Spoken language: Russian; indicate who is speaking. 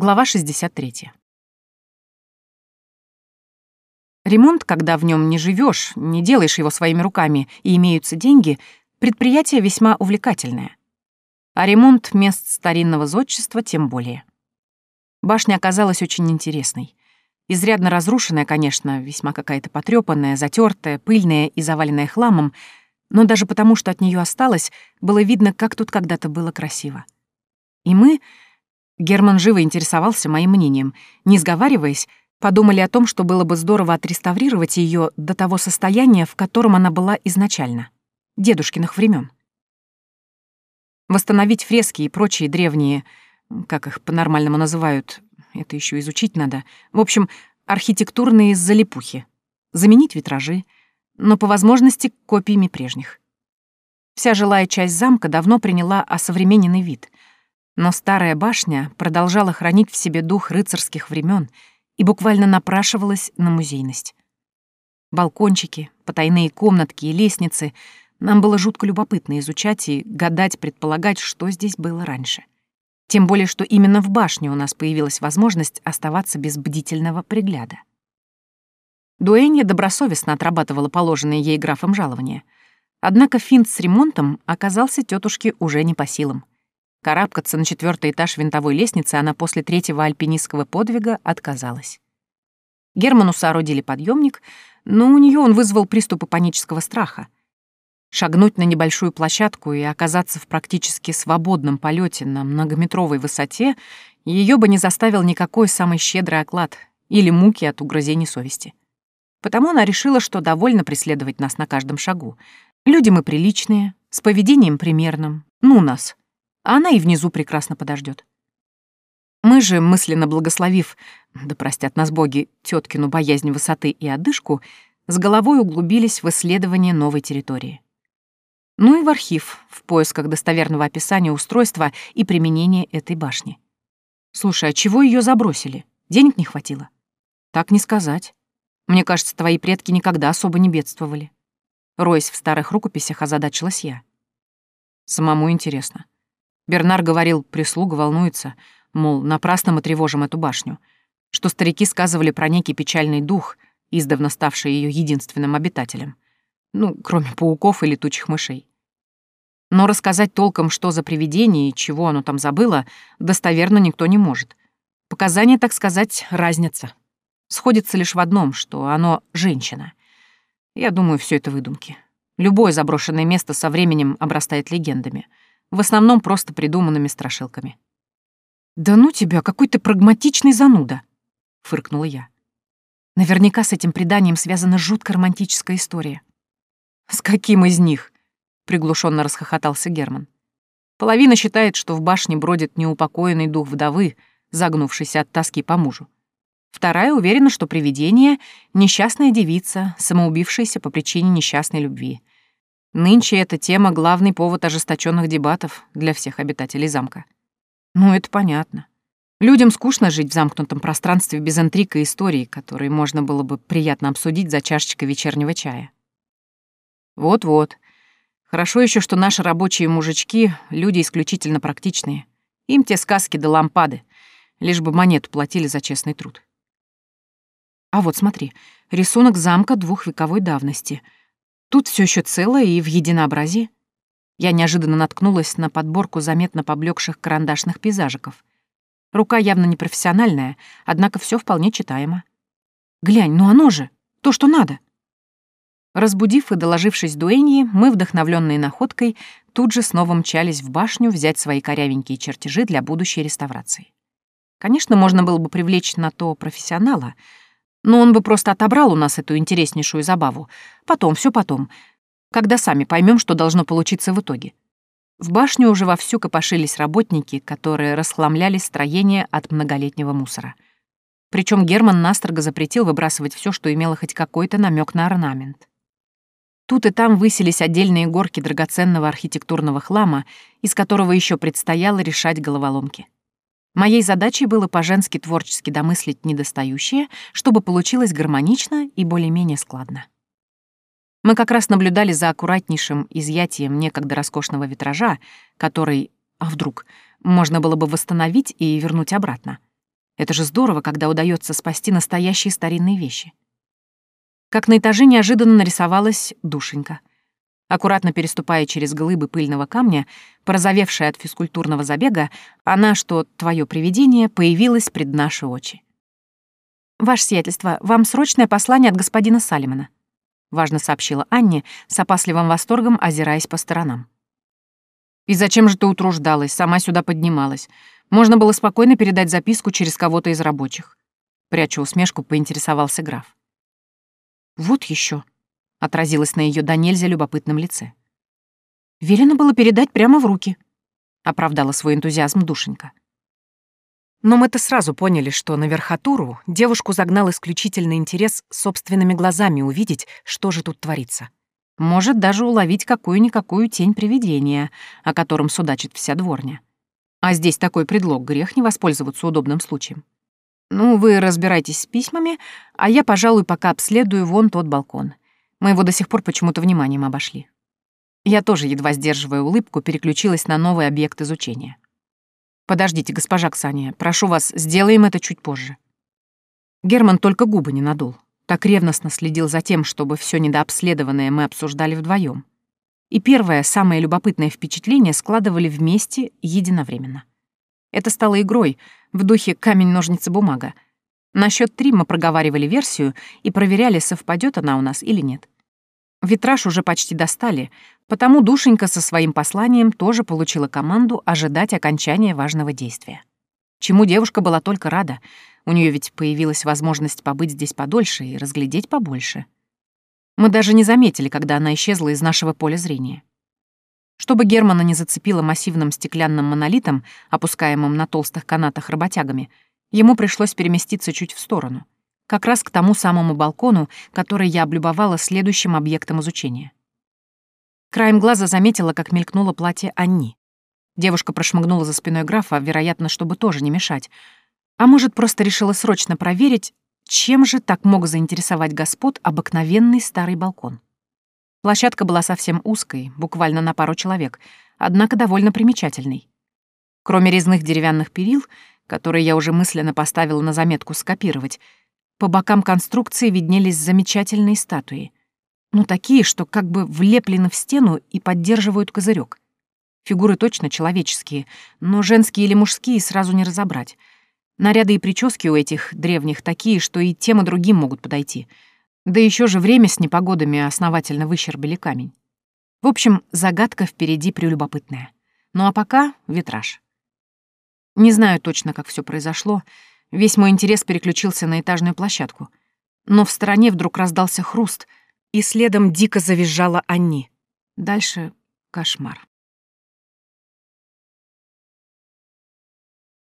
Speaker 1: Глава 63. Ремонт, когда в нем не живешь, не делаешь его своими руками и имеются деньги, предприятие весьма увлекательное. А ремонт мест старинного зодчества тем более. Башня оказалась очень интересной. Изрядно разрушенная, конечно, весьма какая-то потрёпанная, затертая, пыльная и заваленная хламом, но даже потому, что от нее осталось, было видно, как тут когда-то было красиво. И мы Герман живо интересовался моим мнением. Не сговариваясь, подумали о том, что было бы здорово отреставрировать ее до того состояния, в котором она была изначально. Дедушкиных времен. Восстановить фрески и прочие древние, как их по-нормальному называют, это еще изучить надо. В общем, архитектурные залипухи. Заменить витражи, но по возможности копиями прежних. Вся жилая часть замка давно приняла осовремененный вид — но старая башня продолжала хранить в себе дух рыцарских времен и буквально напрашивалась на музейность. Балкончики, потайные комнатки и лестницы нам было жутко любопытно изучать и гадать, предполагать, что здесь было раньше. Тем более, что именно в башне у нас появилась возможность оставаться без бдительного пригляда. Дуэнья добросовестно отрабатывала положенные ей графом жалования. Однако финт с ремонтом оказался тетушке уже не по силам. Карабкаться на четвертый этаж винтовой лестницы она после третьего альпинистского подвига отказалась. Герману соорудили подъемник, но у нее он вызвал приступы панического страха. Шагнуть на небольшую площадку и оказаться в практически свободном полете на многометровой высоте ее бы не заставил никакой самый щедрый оклад или муки от угрызений совести. Потому она решила, что довольно преследовать нас на каждом шагу. Люди мы приличные, с поведением примерным, ну нас — а она и внизу прекрасно подождет. Мы же, мысленно благословив, да простят нас боги, теткину боязнь высоты и одышку, с головой углубились в исследование новой территории. Ну и в архив, в поисках достоверного описания устройства и применения этой башни. Слушай, а чего ее забросили? Денег не хватило? Так не сказать. Мне кажется, твои предки никогда особо не бедствовали. Роясь в старых рукописях, озадачилась я. Самому интересно. Бернар говорил, прислуга волнуется, мол, напрасно мы тревожим эту башню, что старики сказывали про некий печальный дух, издавна ставший ее единственным обитателем. Ну, кроме пауков и летучих мышей. Но рассказать толком, что за привидение и чего оно там забыло, достоверно никто не может. Показания, так сказать, разница. Сходится лишь в одном, что оно — женщина. Я думаю, все это выдумки. Любое заброшенное место со временем обрастает легендами — в основном просто придуманными страшилками. «Да ну тебя, какой ты прагматичный зануда!» — фыркнула я. Наверняка с этим преданием связана жутко романтическая история. «С каким из них?» — приглушенно расхохотался Герман. Половина считает, что в башне бродит неупокоенный дух вдовы, загнувшийся от тоски по мужу. Вторая уверена, что привидение — несчастная девица, самоубившаяся по причине несчастной любви. Нынче эта тема — главный повод ожесточенных дебатов для всех обитателей замка. Ну, это понятно. Людям скучно жить в замкнутом пространстве без интриг и историй, которые можно было бы приятно обсудить за чашечкой вечернего чая. Вот-вот. Хорошо еще, что наши рабочие мужички — люди исключительно практичные. Им те сказки да лампады, лишь бы монету платили за честный труд. А вот смотри, рисунок замка двухвековой давности — Тут все еще целое и в единообразии. Я неожиданно наткнулась на подборку заметно поблекших карандашных пейзажиков. Рука явно непрофессиональная, однако все вполне читаемо. Глянь, ну оно же, то, что надо. Разбудив и доложившись Дуэньи, мы, вдохновленные находкой, тут же снова мчались в башню взять свои корявенькие чертежи для будущей реставрации. Конечно, можно было бы привлечь на то профессионала — но он бы просто отобрал у нас эту интереснейшую забаву. Потом, все потом. Когда сами поймем, что должно получиться в итоге. В башню уже вовсю копошились работники, которые расхламляли строение от многолетнего мусора. Причем Герман настрого запретил выбрасывать все, что имело хоть какой-то намек на орнамент. Тут и там высились отдельные горки драгоценного архитектурного хлама, из которого еще предстояло решать головоломки. Моей задачей было по-женски творчески домыслить недостающее, чтобы получилось гармонично и более-менее складно. Мы как раз наблюдали за аккуратнейшим изъятием некогда роскошного витража, который, а вдруг, можно было бы восстановить и вернуть обратно. Это же здорово, когда удается спасти настоящие старинные вещи. Как на этаже неожиданно нарисовалась душенька. Аккуратно переступая через глыбы пыльного камня, порозовевшая от физкультурного забега, она, что твое привидение, появилась пред наши очи. «Ваше сиятельство, вам срочное послание от господина Салимана», — важно сообщила Анне, с опасливым восторгом озираясь по сторонам. «И зачем же ты утруждалась, сама сюда поднималась? Можно было спокойно передать записку через кого-то из рабочих». Пряча усмешку, поинтересовался граф. «Вот еще, отразилось на ее до нельзя любопытном лице. «Велено было передать прямо в руки», — оправдала свой энтузиазм душенька. Но мы-то сразу поняли, что на верхотуру девушку загнал исключительный интерес собственными глазами увидеть, что же тут творится. Может даже уловить какую-никакую тень привидения, о котором судачит вся дворня. А здесь такой предлог, грех не воспользоваться удобным случаем. Ну, вы разбирайтесь с письмами, а я, пожалуй, пока обследую вон тот балкон. Мы его до сих пор почему-то вниманием обошли. Я тоже, едва сдерживая улыбку, переключилась на новый объект изучения. «Подождите, госпожа Ксания, прошу вас, сделаем это чуть позже». Герман только губы не надул. Так ревностно следил за тем, чтобы все недообследованное мы обсуждали вдвоем. И первое, самое любопытное впечатление складывали вместе единовременно. Это стало игрой в духе камень-ножницы-бумага — на счет три мы проговаривали версию и проверяли, совпадет она у нас или нет. Витраж уже почти достали, потому Душенька со своим посланием тоже получила команду ожидать окончания важного действия. Чему девушка была только рада. У нее ведь появилась возможность побыть здесь подольше и разглядеть побольше. Мы даже не заметили, когда она исчезла из нашего поля зрения. Чтобы Германа не зацепило массивным стеклянным монолитом, опускаемым на толстых канатах работягами, Ему пришлось переместиться чуть в сторону, как раз к тому самому балкону, который я облюбовала следующим объектом изучения. Краем глаза заметила, как мелькнуло платье Анни. Девушка прошмыгнула за спиной графа, вероятно, чтобы тоже не мешать. А может, просто решила срочно проверить, чем же так мог заинтересовать господ обыкновенный старый балкон. Площадка была совсем узкой, буквально на пару человек, однако довольно примечательной. Кроме резных деревянных перил, который я уже мысленно поставила на заметку скопировать, по бокам конструкции виднелись замечательные статуи. Ну, такие, что как бы влеплены в стену и поддерживают козырек. Фигуры точно человеческие, но женские или мужские сразу не разобрать. Наряды и прически у этих древних такие, что и тем и другим могут подойти. Да еще же время с непогодами основательно выщербили камень. В общем, загадка впереди прелюбопытная. Ну а пока — витраж. Не знаю точно, как все произошло. Весь мой интерес переключился на этажную площадку. Но в стороне вдруг раздался хруст, и следом дико завизжала Анни. Дальше кошмар.